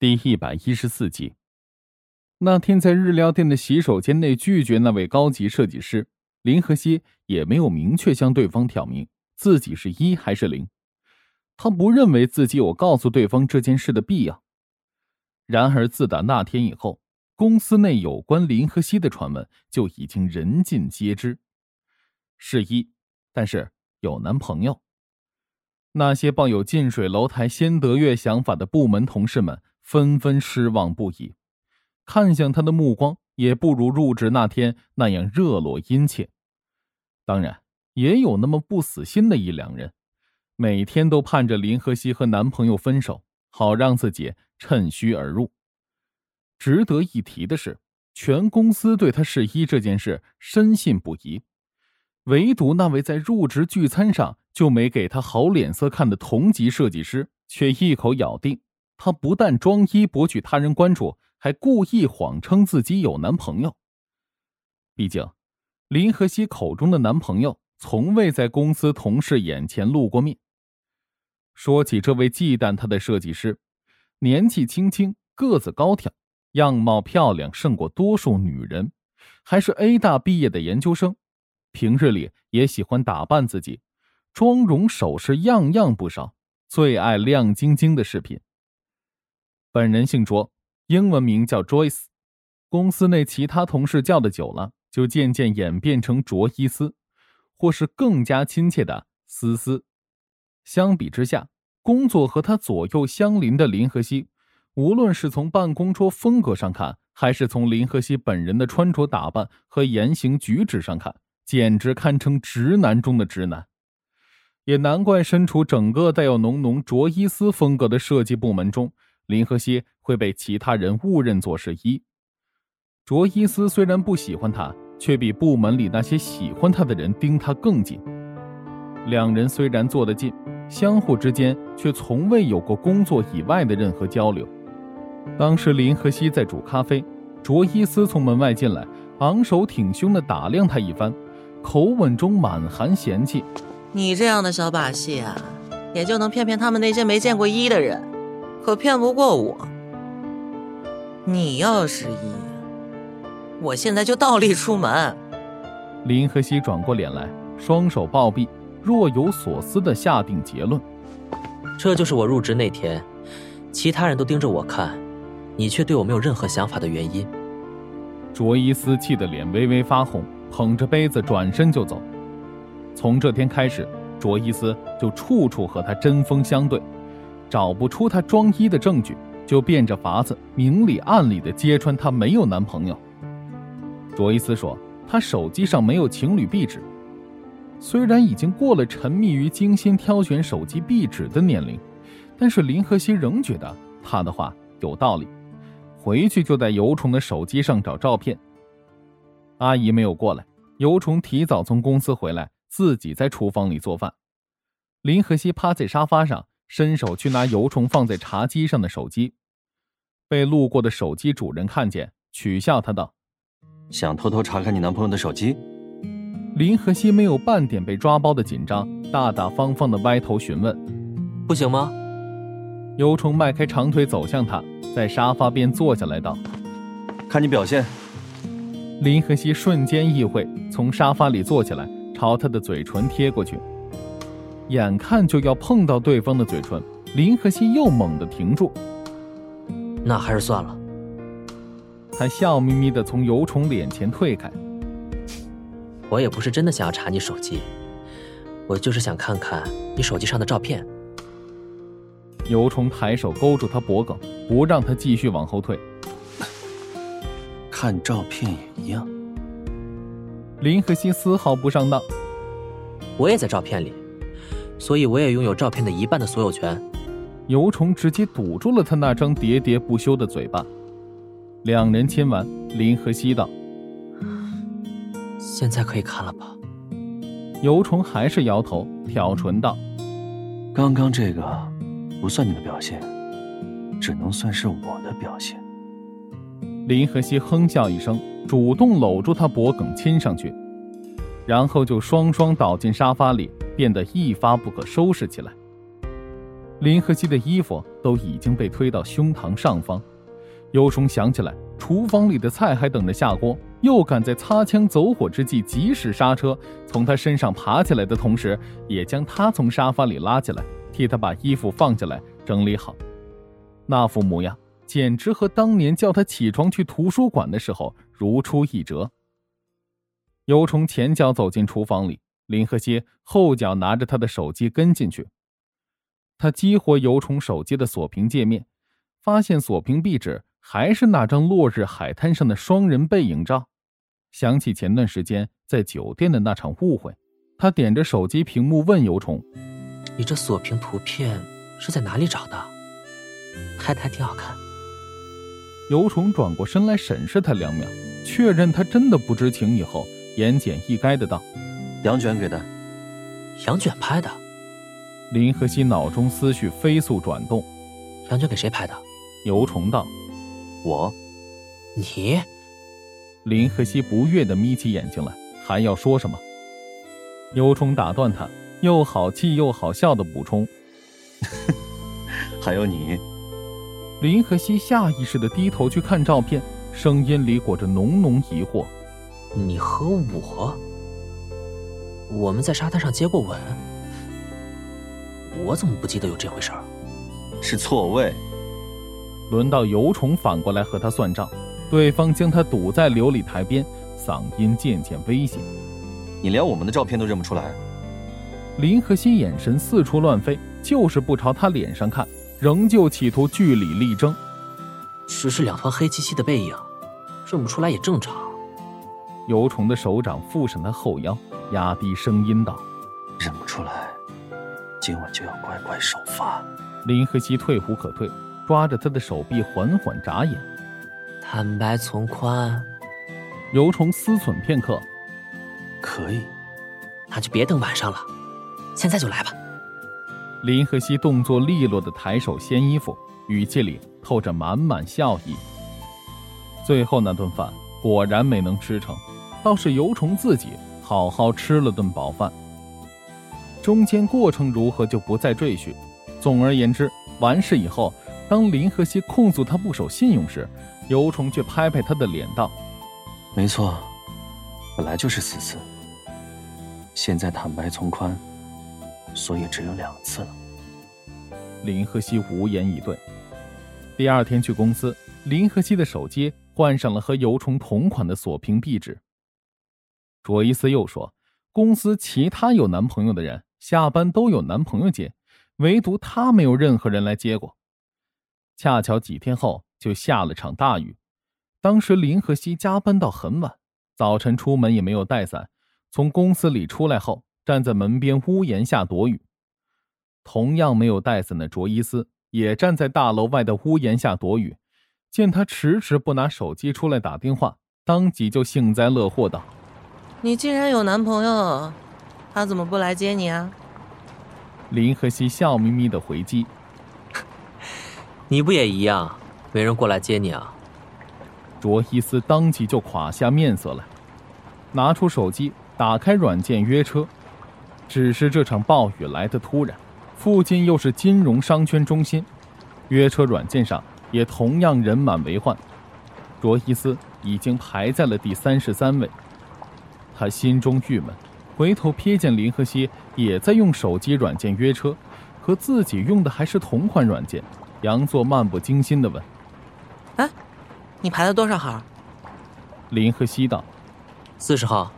第一百一十四集，那天在日料店的洗手间内拒绝那位高级设计师林和熙，也没有明确向对方挑明自己是一还是零。他不认为自己有告诉对方这件事的必要。然而，自打那天以后，公司内有关林和熙的传闻就已经人尽皆知。是一，但是有男朋友。那些抱有近水楼台先得月想法的部门同事们。纷纷失望不已，看向他的目光也不如入职那天那样热络殷切。当然，也有那么不死心的一两人，每天都盼着林和熙和男朋友分手，好让自己趁虚而入。值得一提的是，全公司对他试衣这件事深信不疑，唯独那位在入职聚餐上就没给他好脸色看的同级设计师，却一口咬定。她不但装衣博取他人关注，还故意谎称自己有男朋友。毕竟，林和熙口中的男朋友从未在公司同事眼前露过面。说起这位忌惮他的设计师，年纪轻轻，个子高挑，样貌漂亮胜过多数女人，还是 A 大毕业的研究生，平日里也喜欢打扮自己，妆容首饰样样不少，最爱亮晶晶的饰品。本人姓卓，英文名叫 Joyce。公司内其他同事叫的久了，就渐渐演变成卓伊斯，或是更加亲切的思思。相比之下，工作和他左右相邻的林和熙，无论是从办公桌风格上看，还是从林和熙本人的穿着打扮和言行举止上看，简直堪称直男中的直男。也难怪身处整个带有浓浓卓伊斯风格的设计部门中。林和熙会被其他人误认作是一。卓伊斯虽然不喜欢他，却比部门里那些喜欢他的人盯他更紧。两人虽然坐得近，相互之间却从未有过工作以外的任何交流。当时林和熙在煮咖啡，卓伊斯从门外进来，昂首挺胸地打量他一番，口吻中满含嫌弃：“你这样的小把戏啊，也就能骗骗他们那些没见过一的人。”可骗不过我。你要是一，我现在就倒立出门。林和熙转过脸来，双手抱臂，若有所思的下定结论：这就是我入职那天，其他人都盯着我看，你却对我没有任何想法的原因。卓伊斯气得脸微微发红，捧着杯子转身就走。从这天开始，卓伊斯就处处和他针锋相对。找不出她装一的证据，就变着法子明里暗里的揭穿她没有男朋友。卓伊斯说，她手机上没有情侣壁纸。虽然已经过了沉迷于精心挑选手机壁纸的年龄，但是林和熙仍觉得他的话有道理。回去就在尤虫的手机上找照片。阿姨没有过来，尤虫提早从公司回来，自己在厨房里做饭。林和熙趴在沙发上。伸手去拿油虫放在茶几上的手机，被路过的手机主人看见，取笑他道：“想偷偷查看你男朋友的手机？”林和熙没有半点被抓包的紧张，大大方方的歪头询问：“不行吗？”油虫迈开长腿走向他，在沙发边坐下来道：“看你表现。”林和熙瞬间意会，从沙发里坐起来，朝他的嘴唇贴过去。眼看就要碰到对方的嘴唇，林和熙又猛地停住。那还是算了。他笑眯眯地从油虫脸前退开。我也不是真的想要查你手机，我就是想看看你手机上的照片。油虫抬手勾住他脖颈，不让他继续往后退。看照片也一样。林和熙丝毫不上当。我也在照片里。所以我也拥有照片的一半的所有权。油虫直接堵住了他那张喋喋不休的嘴巴。两人亲完，林和熙道：“现在可以看了吧？”油虫还是摇头，挑唇道：“刚刚这个不算你的表现，只能算是我的表现。”林和熙哼笑一声，主动搂住他脖颈亲上去，然后就双双倒进沙发里。变得一发不可收拾起来。林和熙的衣服都已经被推到胸膛上方。尤虫想起来，厨房里的菜还等着下锅，又赶在擦枪走火之际及时刹车，从他身上爬起来的同时，也将他从沙发里拉起来，替他把衣服放下来整理好。那副模样，简直和当年叫他起床去图书馆的时候如出一辙。尤虫前脚走进厨房里，林和熙后脚拿着他的手机跟进去。他激活尤虫手机的锁屏界面，发现锁屏壁纸。还是那张落日海滩上的双人背影照，想起前段时间在酒店的那场误会，他点着手机屏幕问尤虫：“你这锁屏图片是在哪里找的？拍的还挺好看。”尤虫转过身来审视他两秒，确认他真的不知情以后，言简意赅的道：“杨卷给的。”杨卷拍的。林和熙脑中思绪飞速转动：“杨卷给谁拍的？”尤虫道。我，你，林和熙不悦的眯起眼睛来，还要说什么？尤虫打断他，又好气又好笑的补充：“还有你。”林和熙下意识的低头去看照片，声音里裹着浓浓疑惑：“你和我，我们在沙滩上接过吻？我怎么不记得有这回事儿？是错位。”轮到尤虫反过来和他算账，对方将他堵在琉璃台边，嗓音渐渐危险：“你连我们的照片都认不出来？”林和熙眼神四处乱飞，就是不朝他脸上看，仍旧企图据理力争。只是两团黑漆漆的背影，认不出来也正常。尤虫的手掌附上他后腰，压低声音道：“认不出来，今晚就要乖乖受罚。”林和熙退无可退。抓着他的手臂，缓缓眨眼。坦白从宽。尤虫思忖片刻，可以。那就别等晚上了，现在就来吧。林和熙动作利落的抬手掀衣服，语气里透着满满笑意。最后那顿饭果然没能吃成，倒是尤虫自己好好吃了顿饱饭。中间过程如何就不再赘叙。总而言之，完事以后。当林和熙控诉他不守信用时，尤虫却拍拍他的脸道：“没错，本来就是四次。现在坦白从宽，所以只有两次了。”林和熙无言以对。第二天去公司，林和熙的手机换上了和尤虫同款的锁屏壁纸。卓伊斯又说：“公司其他有男朋友的人下班都有男朋友接，唯独他没有任何人来接过。”恰巧几天后就下了场大雨，当时林和熙加班到很晚，早晨出门也没有带伞。从公司里出来后，站在门边屋檐下躲雨。同样没有带伞的卓伊斯也站在大楼外的屋檐下躲雨，见他迟迟不拿手机出来打电话，当即就幸灾乐祸道：“你既然有男朋友，他怎么不来接你啊？”林和熙笑眯眯的回击。你不也一样，没人过来接你啊？卓伊斯当即就垮下面色来，拿出手机，打开软件约车。只是这场暴雨来得突然，附近又是金融商圈中心，约车软件上也同样人满为患。卓伊斯已经排在了第三十三位，他心中郁闷，回头瞥见林和熙也在用手机软件约车，和自己用的还是同款软件。杨作漫不经心的问：“哎，你排了多少号？”林和熙道：“四十号。”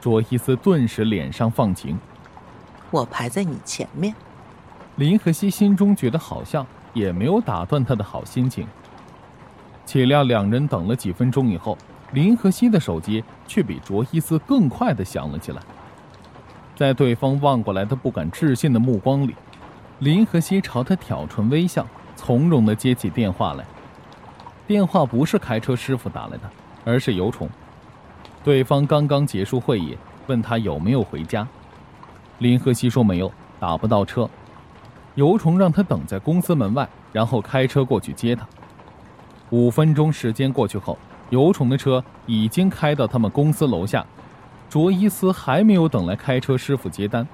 卓伊斯顿时脸上放晴：“我排在你前面。”林和熙心中觉得好笑，也没有打断他的好心情。岂料两人等了几分钟以后，林和熙的手机却比卓伊斯更快的响了起来。在对方望过来的不敢置信的目光里。林和熙朝他挑唇微笑，从容的接起电话来。电话不是开车师傅打来的，而是尤虫。对方刚刚结束会议，问他有没有回家。林和熙说没有，打不到车。尤虫让他等在公司门外，然后开车过去接他。五分钟时间过去后，尤虫的车已经开到他们公司楼下。卓伊斯还没有等来开车师傅接单。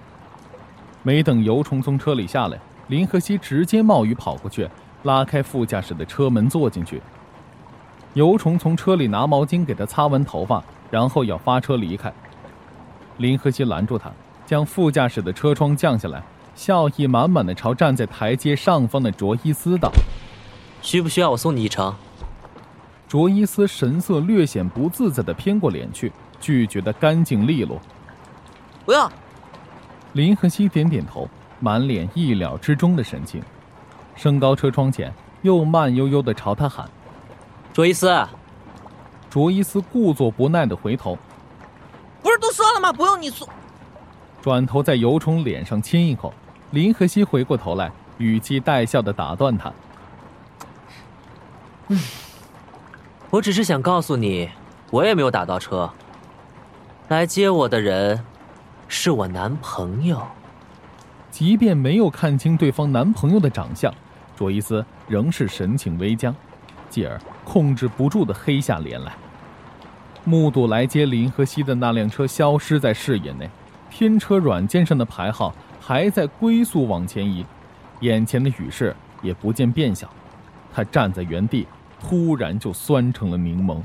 没等尤虫从车里下来，林和熙直接冒雨跑过去，拉开副驾驶的车门坐进去。尤虫从车里拿毛巾给他擦完头发，然后要发车离开。林和熙拦住他，将副驾驶的车窗降下来，笑意满满的朝站在台阶上方的卓伊斯道：“需不需要我送你一程？”卓伊斯神色略显不自在的偏过脸去，拒绝的干净利落。“不要。”林和熙点点头，满脸意料之中的神情，升高车窗前，又慢悠悠的朝他喊。卓伊斯，卓伊斯故作不耐的回头，不是都说了吗？不用你送。转头在尤虫脸上亲一口。林和熙回过头来，语气带笑的打断他：“嗯，我只是想告诉你，我也没有打到车。来接我的人，是我男朋友。”即便没有看清对方男朋友的长相，卓伊斯仍是神情微僵，继而。控制不住的黑下脸来，目睹来接林和熙的那辆车消失在视野内，拼车软件上的牌号还在龟速往前移，眼前的雨势也不见变小，他站在原地，突然就酸成了柠檬。